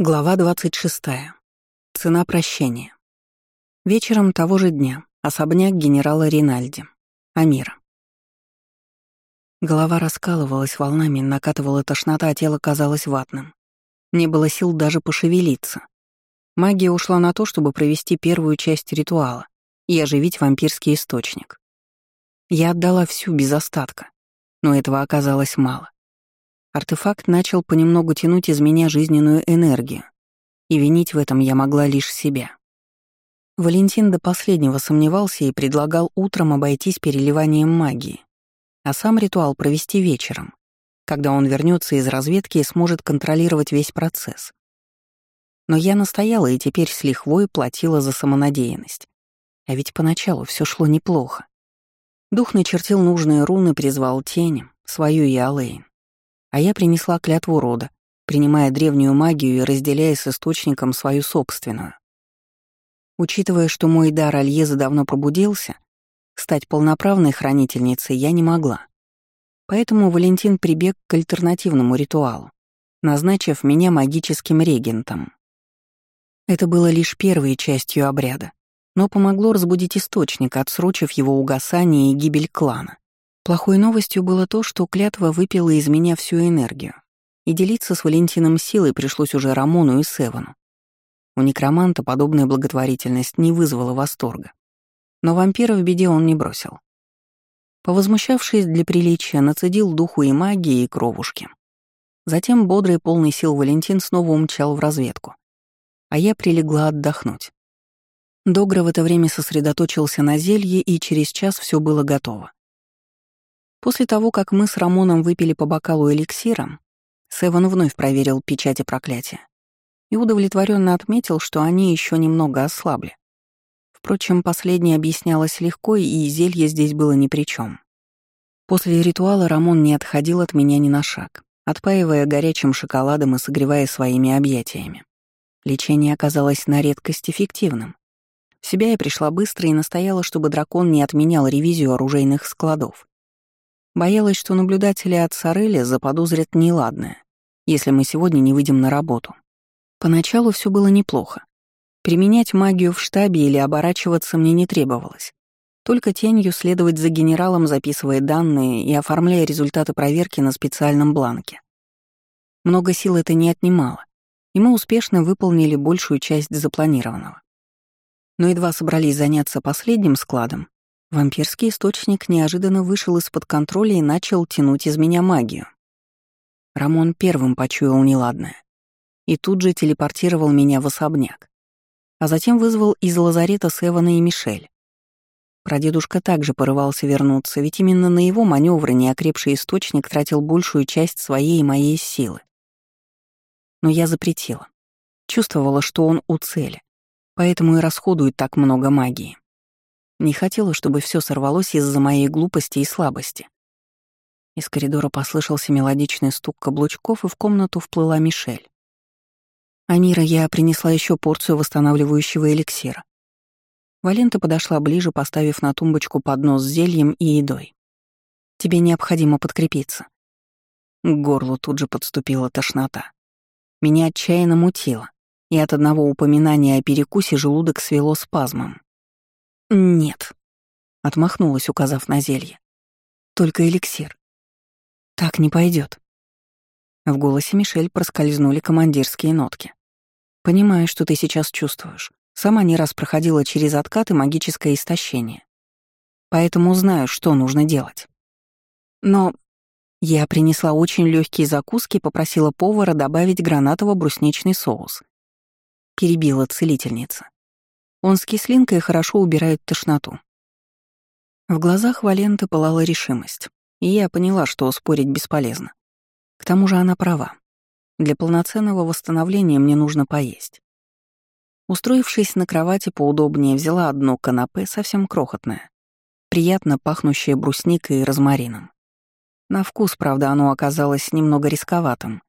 Глава 26. Цена прощения. Вечером того же дня. Особняк генерала Ринальди. Амира. Голова раскалывалась волнами, накатывала тошнота, а тело казалось ватным. Не было сил даже пошевелиться. Магия ушла на то, чтобы провести первую часть ритуала и оживить вампирский источник. Я отдала всю без остатка, но этого оказалось мало. Артефакт начал понемногу тянуть из меня жизненную энергию, и винить в этом я могла лишь себя. Валентин до последнего сомневался и предлагал утром обойтись переливанием магии, а сам ритуал провести вечером, когда он вернется из разведки и сможет контролировать весь процесс. Но я настояла и теперь с лихвой платила за самонадеянность. А ведь поначалу все шло неплохо. Дух начертил нужные руны, призвал тени, свою и Алэйн. А я принесла клятву рода, принимая древнюю магию и разделяя с источником свою собственную. Учитывая, что мой дар Альезы давно пробудился, стать полноправной хранительницей я не могла. Поэтому Валентин прибег к альтернативному ритуалу, назначив меня магическим регентом. Это было лишь первой частью обряда, но помогло разбудить источник, отсрочив его угасание и гибель клана. Плохой новостью было то, что клятва выпила из меня всю энергию, и делиться с Валентином силой пришлось уже Рамону и Севану. У некроманта подобная благотворительность не вызвала восторга. Но вампира в беде он не бросил. Повозмущавшись для приличия, нацедил духу и магии, и кровушки. Затем бодрый полный сил Валентин снова умчал в разведку. А я прилегла отдохнуть. Догра в это время сосредоточился на зелье, и через час все было готово. После того, как мы с Рамоном выпили по бокалу эликсира, Севан вновь проверил печати проклятия и удовлетворенно отметил, что они еще немного ослабли. Впрочем, последнее объяснялось легко, и зелье здесь было ни при чем. После ритуала Рамон не отходил от меня ни на шаг, отпаивая горячим шоколадом и согревая своими объятиями. Лечение оказалось на редкость эффективным. В себя я пришла быстро и настояла, чтобы дракон не отменял ревизию оружейных складов. Боялась, что наблюдатели от Сорели заподозрят неладное, если мы сегодня не выйдем на работу. Поначалу все было неплохо. Применять магию в штабе или оборачиваться мне не требовалось. Только тенью следовать за генералом, записывая данные и оформляя результаты проверки на специальном бланке. Много сил это не отнимало, и мы успешно выполнили большую часть запланированного. Но едва собрались заняться последним складом, Вампирский источник неожиданно вышел из-под контроля и начал тянуть из меня магию. Рамон первым почуял неладное и тут же телепортировал меня в особняк, а затем вызвал из лазарета Севана и Мишель. Прадедушка также порывался вернуться, ведь именно на его маневры неокрепший источник тратил большую часть своей и моей силы. Но я запретила. Чувствовала, что он у цели, поэтому и расходует так много магии. Не хотела, чтобы все сорвалось из-за моей глупости и слабости. Из коридора послышался мелодичный стук каблучков, и в комнату вплыла Мишель. «Амира, я принесла еще порцию восстанавливающего эликсира». Валента подошла ближе, поставив на тумбочку поднос с зельем и едой. «Тебе необходимо подкрепиться». К горлу тут же подступила тошнота. Меня отчаянно мутило, и от одного упоминания о перекусе желудок свело спазмом. «Нет», — отмахнулась, указав на зелье. «Только эликсир. Так не пойдет. В голосе Мишель проскользнули командирские нотки. «Понимаю, что ты сейчас чувствуешь. Сама не раз проходила через откат и магическое истощение. Поэтому знаю, что нужно делать. Но я принесла очень легкие закуски и попросила повара добавить гранатово-брусничный соус. Перебила целительница. Он с кислинкой хорошо убирает тошноту. В глазах Валенты пылала решимость, и я поняла, что спорить бесполезно. К тому же она права. Для полноценного восстановления мне нужно поесть. Устроившись на кровати поудобнее, взяла одно канапе, совсем крохотное, приятно пахнущее брусникой и розмарином. На вкус, правда, оно оказалось немного рисковатым,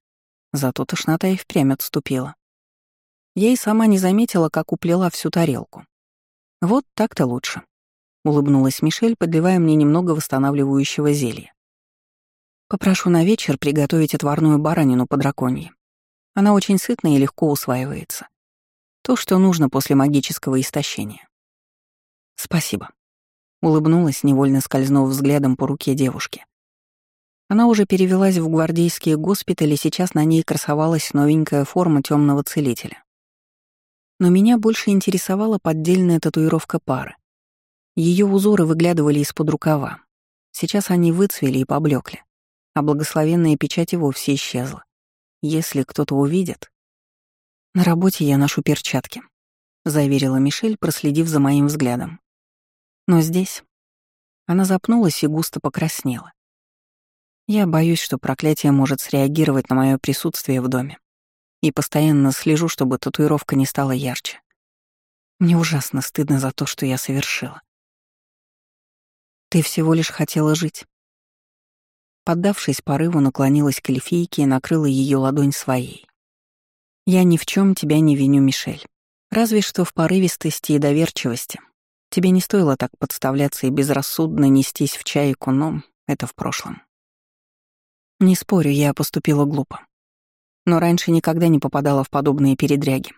зато тошнота и впрямь отступила. Я и сама не заметила, как уплела всю тарелку. Вот так-то лучше. Улыбнулась Мишель, подливая мне немного восстанавливающего зелья. Попрошу на вечер приготовить отварную баранину по драконье. Она очень сытная и легко усваивается. То, что нужно после магического истощения. Спасибо. Улыбнулась, невольно скользнув взглядом по руке девушки. Она уже перевелась в гвардейские госпитали, сейчас на ней красовалась новенькая форма темного целителя. Но меня больше интересовала поддельная татуировка пары. Ее узоры выглядывали из-под рукава. Сейчас они выцвели и поблекли, а благословенная печать и вовсе исчезла. Если кто-то увидит... «На работе я ношу перчатки», — заверила Мишель, проследив за моим взглядом. «Но здесь...» Она запнулась и густо покраснела. Я боюсь, что проклятие может среагировать на мое присутствие в доме. И постоянно слежу, чтобы татуировка не стала ярче. Мне ужасно стыдно за то, что я совершила. Ты всего лишь хотела жить. Поддавшись порыву, наклонилась к эльфийке и накрыла ее ладонь своей. Я ни в чем тебя не виню, Мишель. Разве что в порывистости и доверчивости. Тебе не стоило так подставляться и безрассудно нестись в чайку, но это в прошлом. Не спорю, я поступила глупо. Но раньше никогда не попадала в подобные передряги.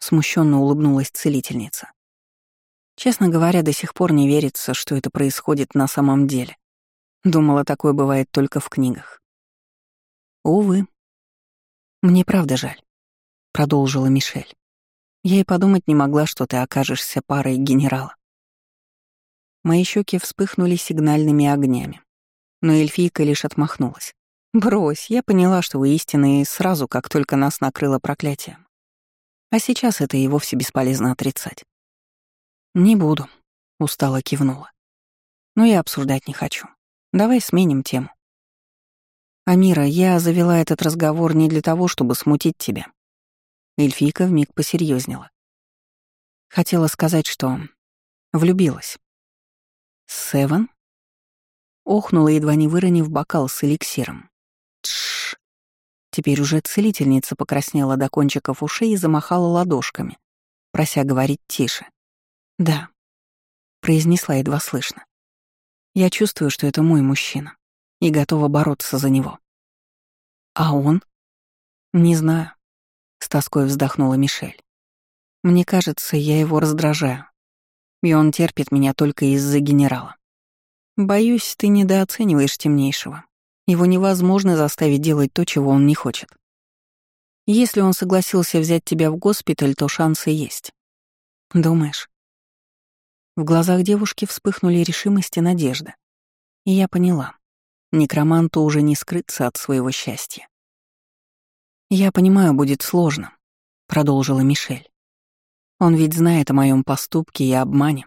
Смущенно улыбнулась целительница. Честно говоря, до сих пор не верится, что это происходит на самом деле. Думала, такое бывает только в книгах. Увы. Мне правда жаль, продолжила Мишель. Я и подумать не могла, что ты окажешься парой генерала. Мои щеки вспыхнули сигнальными огнями, но эльфийка лишь отмахнулась. «Брось, я поняла, что вы истинные сразу, как только нас накрыло проклятием. А сейчас это и вовсе бесполезно отрицать. «Не буду», — устало кивнула. «Но я обсуждать не хочу. Давай сменим тему». «Амира, я завела этот разговор не для того, чтобы смутить тебя». Эльфийка вмиг посерьезнела. Хотела сказать, что влюбилась. «Севен?» Охнула, едва не выронив бокал с эликсиром. Тш. Теперь уже целительница покраснела до кончиков ушей и замахала ладошками, прося говорить тише. «Да», — произнесла едва слышно. «Я чувствую, что это мой мужчина, и готова бороться за него». «А он?» «Не знаю», — с тоской вздохнула Мишель. «Мне кажется, я его раздражаю, и он терпит меня только из-за генерала. Боюсь, ты недооцениваешь темнейшего. Его невозможно заставить делать то, чего он не хочет. Если он согласился взять тебя в госпиталь, то шансы есть. Думаешь? В глазах девушки вспыхнули решимость и надежда. И я поняла. Некроманту уже не скрыться от своего счастья. «Я понимаю, будет сложно», — продолжила Мишель. «Он ведь знает о моем поступке и обмане.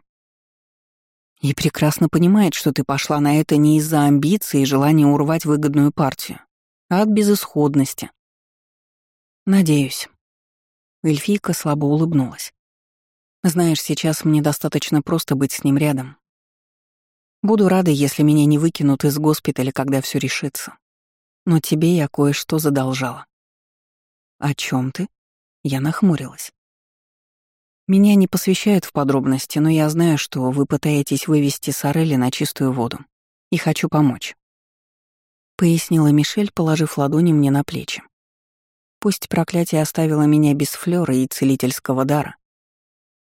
И прекрасно понимает, что ты пошла на это не из-за амбиций и желания урвать выгодную партию, а от безысходности. Надеюсь. Эльфийка слабо улыбнулась. Знаешь, сейчас мне достаточно просто быть с ним рядом. Буду рада, если меня не выкинут из госпиталя, когда все решится. Но тебе я кое-что задолжала. О чем ты? Я нахмурилась. Меня не посвящают в подробности, но я знаю, что вы пытаетесь вывести Сорели на чистую воду. И хочу помочь. Пояснила Мишель, положив ладони мне на плечи. Пусть проклятие оставило меня без флёра и целительского дара,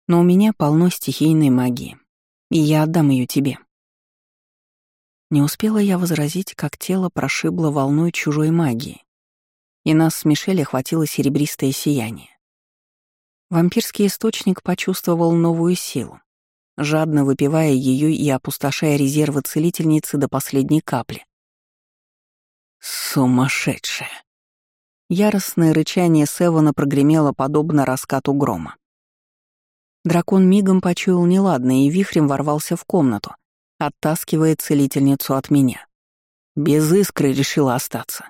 но у меня полно стихийной магии, и я отдам ее тебе». Не успела я возразить, как тело прошибло волной чужой магии, и нас с Мишель охватило серебристое сияние. Вампирский источник почувствовал новую силу, жадно выпивая ее и опустошая резервы целительницы до последней капли. «Сумасшедшая!» Яростное рычание Севана прогремело подобно раскату грома. Дракон мигом почуял неладное и вихрем ворвался в комнату, оттаскивая целительницу от меня. Без искры решила остаться.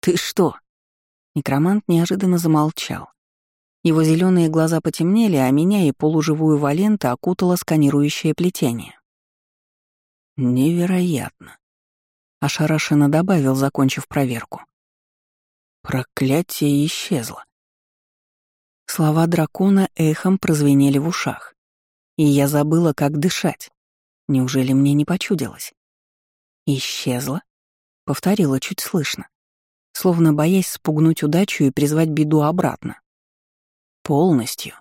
«Ты что?» Некромант неожиданно замолчал. Его зеленые глаза потемнели, а меня и полуживую Валента окутало сканирующее плетение. «Невероятно», — ошарашенно добавил, закончив проверку. Проклятие исчезло. Слова дракона эхом прозвенели в ушах. И я забыла, как дышать. Неужели мне не почудилось? Исчезла? Повторила чуть слышно. словно боясь спугнуть удачу и призвать беду обратно. Полностью.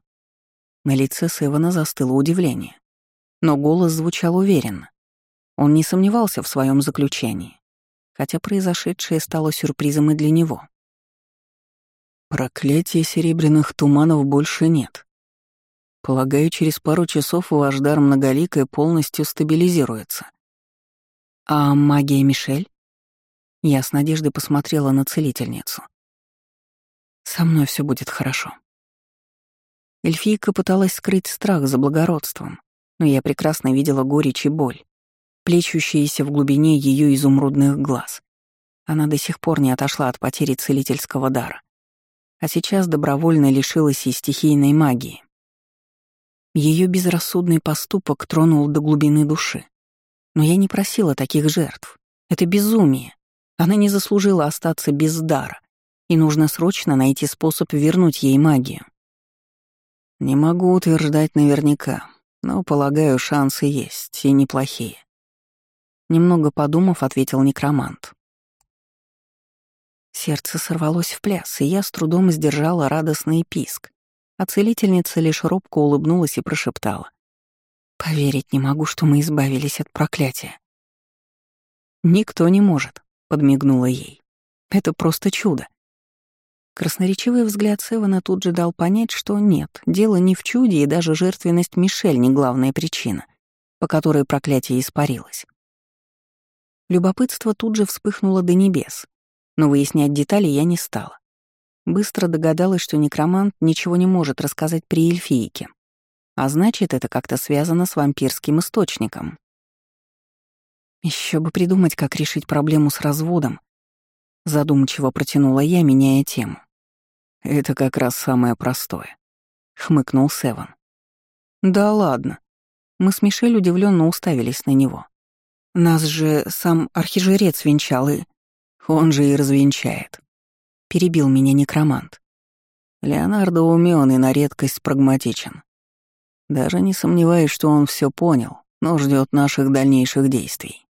На лице Севана застыло удивление. Но голос звучал уверенно. Он не сомневался в своем заключении, хотя произошедшее стало сюрпризом и для него. Проклятия серебряных туманов больше нет. Полагаю, через пару часов ваш дар многоликой полностью стабилизируется. А магия Мишель? Я с надеждой посмотрела на целительницу. Со мной все будет хорошо. Эльфийка пыталась скрыть страх за благородством, но я прекрасно видела горечь и боль, плещущиеся в глубине ее изумрудных глаз. Она до сих пор не отошла от потери целительского дара, а сейчас добровольно лишилась и стихийной магии. Ее безрассудный поступок тронул до глубины души. Но я не просила таких жертв. Это безумие. Она не заслужила остаться без дара, и нужно срочно найти способ вернуть ей магию. Не могу утверждать наверняка, но, полагаю, шансы есть, и неплохие. Немного подумав, ответил некромант. Сердце сорвалось в пляс, и я с трудом сдержала радостный писк, а целительница лишь робко улыбнулась и прошептала. «Поверить не могу, что мы избавились от проклятия». «Никто не может», — подмигнула ей. «Это просто чудо. Красноречивый взгляд Севана тут же дал понять, что нет, дело не в чуде, и даже жертвенность Мишель не главная причина, по которой проклятие испарилось. Любопытство тут же вспыхнуло до небес, но выяснять детали я не стала. Быстро догадалась, что некромант ничего не может рассказать при эльфийке, а значит, это как-то связано с вампирским источником. Еще бы придумать, как решить проблему с разводом. Задумчиво протянула я, меняя тему. Это как раз самое простое, хмыкнул Севан. Да ладно. Мы с Мишель удивленно уставились на него. Нас же сам архижрец венчал и... Он же и развенчает. Перебил меня некромант. Леонардо умен и на редкость прагматичен. Даже не сомневаюсь, что он все понял, но ждет наших дальнейших действий.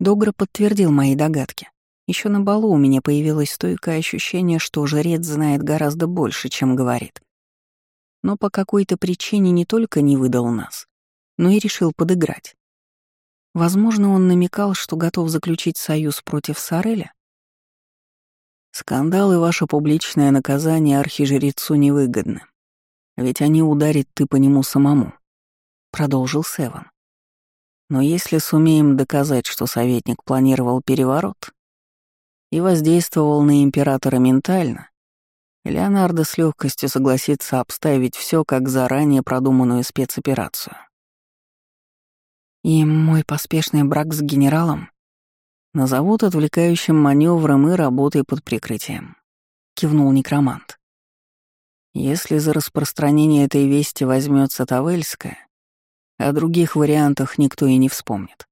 Догра подтвердил мои догадки. Еще на балу у меня появилось стойкое ощущение, что жрец знает гораздо больше, чем говорит. Но по какой-то причине не только не выдал нас, но и решил подыграть. Возможно, он намекал, что готов заключить союз против Сареля? Скандал и ваше публичное наказание архижрецу невыгодны. Ведь они ударят ты по нему самому, — продолжил Севан. Но если сумеем доказать, что советник планировал переворот, и воздействовал на императора ментально, Леонардо с легкостью согласится обставить все как заранее продуманную спецоперацию. И мой поспешный брак с генералом назовут отвлекающим маневром и работой под прикрытием, кивнул некромант. Если за распространение этой вести возьмется Тавельская, о других вариантах никто и не вспомнит.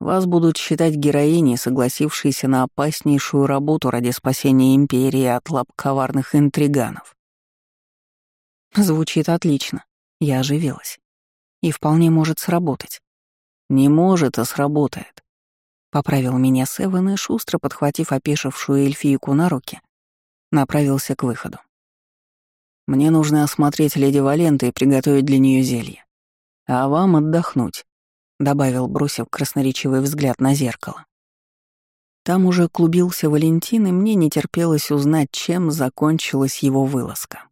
Вас будут считать героиней, согласившейся на опаснейшую работу ради спасения империи от лап коварных интриганов. Звучит отлично. Я оживилась. И вполне может сработать. Не может, а сработает. Поправил меня Севен и, шустро подхватив опешившую эльфийку на руки, направился к выходу. Мне нужно осмотреть леди Валента и приготовить для нее зелье. А вам отдохнуть. — добавил, бросив красноречивый взгляд на зеркало. Там уже клубился Валентин, и мне не терпелось узнать, чем закончилась его вылазка.